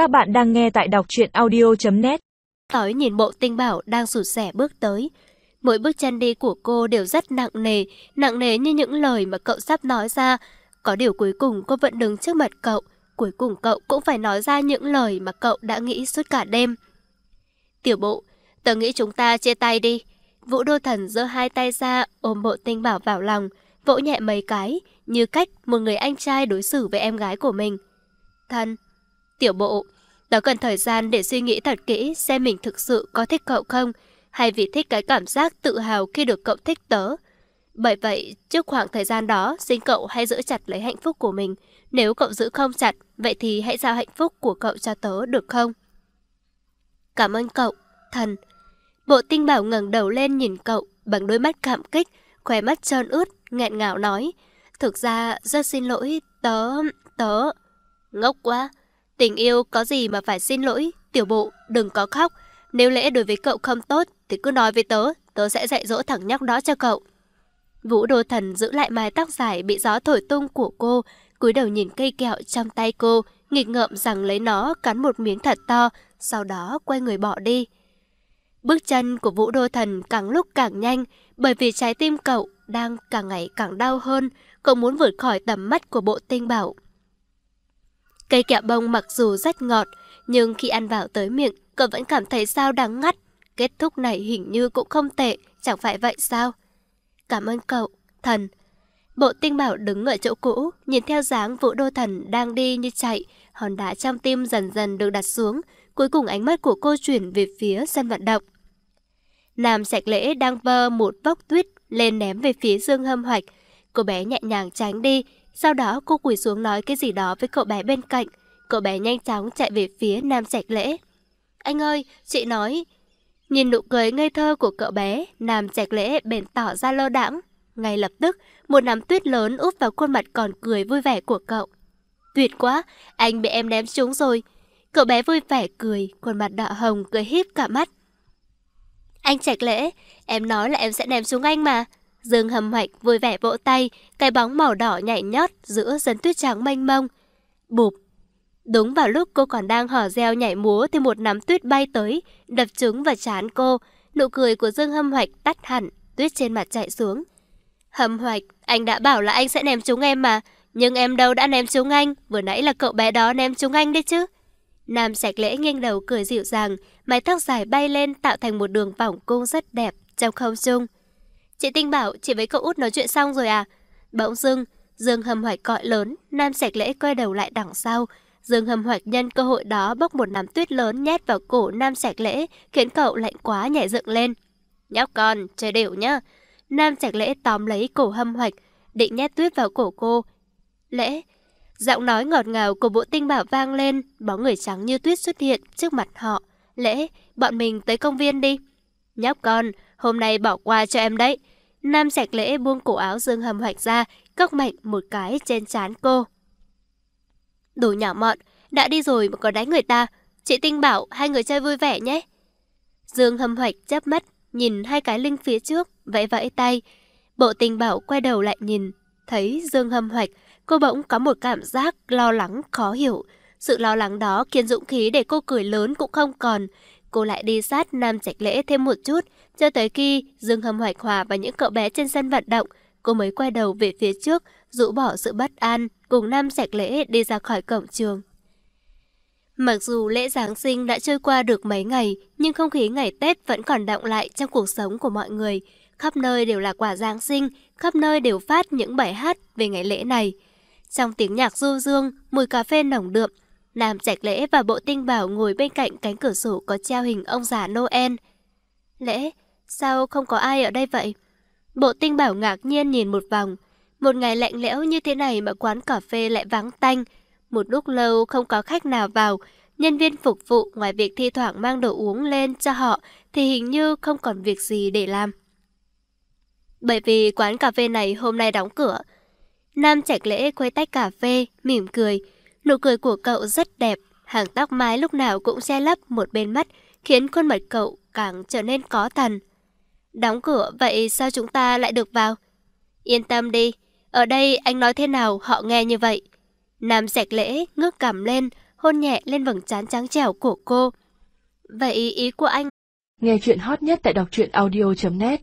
Các bạn đang nghe tại đọc truyện audio.net Tối nhìn bộ tinh bảo đang sụt sẻ bước tới. Mỗi bước chân đi của cô đều rất nặng nề, nặng nề như những lời mà cậu sắp nói ra. Có điều cuối cùng cô vẫn đứng trước mặt cậu, cuối cùng cậu cũng phải nói ra những lời mà cậu đã nghĩ suốt cả đêm. Tiểu bộ, tớ nghĩ chúng ta chia tay đi. Vũ Đô Thần giơ hai tay ra ôm bộ tinh bảo vào lòng, vỗ nhẹ mấy cái, như cách một người anh trai đối xử với em gái của mình. Thân, tiểu bộ, đó cần thời gian để suy nghĩ thật kỹ xem mình thực sự có thích cậu không, hay vì thích cái cảm giác tự hào khi được cậu thích tớ. Bởi vậy, trước khoảng thời gian đó, xin cậu hãy giữ chặt lấy hạnh phúc của mình. Nếu cậu giữ không chặt, vậy thì hãy giao hạnh phúc của cậu cho tớ được không? Cảm ơn cậu, thần. Bộ tinh bảo ngẩng đầu lên nhìn cậu bằng đôi mắt cảm kích, khóe mắt trơn ướt, nghẹn ngào nói. Thực ra, rất xin lỗi, tớ, tớ... Ngốc quá, tình yêu có gì mà phải xin lỗi, tiểu bộ, đừng có khóc. Nếu lẽ đối với cậu không tốt, thì cứ nói với tớ, tớ sẽ dạy dỗ thằng nhóc đó cho cậu. Vũ Đô Thần giữ lại mái tóc dài bị gió thổi tung của cô, cúi đầu nhìn cây kẹo trong tay cô, nghịch ngợm rằng lấy nó cắn một miếng thật to, sau đó quay người bỏ đi. Bước chân của Vũ Đô Thần càng lúc càng nhanh, bởi vì trái tim cậu đang càng ngày càng đau hơn, cậu muốn vượt khỏi tầm mắt của bộ tinh bảo. Cây kẹo bông mặc dù rất ngọt, nhưng khi ăn vào tới miệng, cậu vẫn cảm thấy sao đắng ngắt. Kết thúc này hình như cũng không tệ, chẳng phải vậy sao? Cảm ơn cậu, thần. Bộ tinh bảo đứng ở chỗ cũ, nhìn theo dáng vũ đô thần đang đi như chạy, hòn đá trong tim dần dần được đặt xuống, cuối cùng ánh mắt của cô chuyển về phía sân vận động. Nam sạch lễ đang vơ một vốc tuyết lên ném về phía Dương Hâm Hoạch. Cô bé nhẹ nhàng tránh đi, sau đó cô quỳ xuống nói cái gì đó với cậu bé bên cạnh. Cậu bé nhanh chóng chạy về phía Nam Trạch lễ. Anh ơi, chị nói... Nhìn nụ cười ngây thơ của cậu bé, Nam Trạch lễ bền tỏ ra lơ đãng. Ngay lập tức, một nắm tuyết lớn úp vào khuôn mặt còn cười vui vẻ của cậu. Tuyệt quá, anh bị em ném trúng rồi. Cậu bé vui vẻ cười, khuôn mặt đỏ hồng cười híp cả mắt. Anh Trạch Lễ, em nói là em sẽ ném xuống anh mà. Dương hầm hoạch vui vẻ vỗ tay, cái bóng màu đỏ nhảy nhót giữa dân tuyết trắng mênh mông. Bụp. Đúng vào lúc cô còn đang hò reo nhảy múa thì một nắm tuyết bay tới, đập trúng vào trán cô. Nụ cười của Dương hâm hoạch tắt hẳn, tuyết trên mặt chạy xuống. Hâm hoạch, anh đã bảo là anh sẽ ném chúng em mà. Nhưng em đâu đã ném chúng anh, vừa nãy là cậu bé đó ném chúng anh đấy chứ. Nam sạch lễ nghiêng đầu cười dịu dàng, mái tóc dài bay lên tạo thành một đường vòng cung rất đẹp trong không trung. Chị Tinh bảo chị với cậu út nói chuyện xong rồi à? Bỗng dưng, Dương Hầm Hoạch gọi lớn, Nam sạch lễ quay đầu lại đằng sau. Dương Hầm Hoạch nhân cơ hội đó bốc một nắm tuyết lớn nhét vào cổ Nam sạch lễ, khiến cậu lạnh quá nhảy dựng lên. Nhóc con, chơi đều nhá. Nam sạch lễ tóm lấy cổ Hầm Hoạch, định nhét tuyết vào cổ cô. Lễ, Giọng nói ngọt ngào của bộ tinh bảo vang lên, bóng người trắng như tuyết xuất hiện trước mặt họ. Lễ, bọn mình tới công viên đi. Nhóc con, hôm nay bỏ qua cho em đấy. Nam sạch lễ buông cổ áo dương hầm hoạch ra, cốc mạnh một cái trên trán cô. Đồ nhỏ mọn, đã đi rồi mà còn đánh người ta. Chị Tinh bảo hai người chơi vui vẻ nhé. Dương hầm hoạch chớp mắt, nhìn hai cái linh phía trước, vẫy vẫy tay. Bộ tình bảo quay đầu lại nhìn, thấy Dương hầm hoạch Cô bỗng có một cảm giác lo lắng khó hiểu. Sự lo lắng đó khiến dũng khí để cô cười lớn cũng không còn. Cô lại đi sát Nam Trạch Lễ thêm một chút, cho tới khi Dương Hâm Hoạch Hòa và những cậu bé trên sân vận động, cô mới quay đầu về phía trước, rũ bỏ sự bất an, cùng Nam sạch Lễ đi ra khỏi cổng trường. Mặc dù lễ Giáng sinh đã trôi qua được mấy ngày, nhưng không khí ngày Tết vẫn còn động lại trong cuộc sống của mọi người. Khắp nơi đều là quả Giáng sinh, khắp nơi đều phát những bài hát về ngày lễ này. Trong tiếng nhạc du dương, mùi cà phê nồng đượm, Nam Trạch Lễ và Bộ Tinh Bảo ngồi bên cạnh cánh cửa sổ có treo hình ông già Noel. Lễ, sao không có ai ở đây vậy? Bộ Tinh Bảo ngạc nhiên nhìn một vòng. Một ngày lạnh lẽo như thế này mà quán cà phê lại vắng tanh. Một lúc lâu không có khách nào vào, nhân viên phục vụ ngoài việc thi thoảng mang đồ uống lên cho họ thì hình như không còn việc gì để làm. Bởi vì quán cà phê này hôm nay đóng cửa, Nam Trạch Lễ quay tách cà phê, mỉm cười. Nụ cười của cậu rất đẹp, hàng tóc mái lúc nào cũng che lấp một bên mắt, khiến khuôn mặt cậu càng trở nên có thần. Đóng cửa, vậy sao chúng ta lại được vào? Yên tâm đi, ở đây anh nói thế nào họ nghe như vậy. Nam sạch Lễ ngước cằm lên, hôn nhẹ lên vầng trán trắng trẻo của cô. Vậy ý của anh? Nghe chuyện hot nhất tại đọc truyện audio.net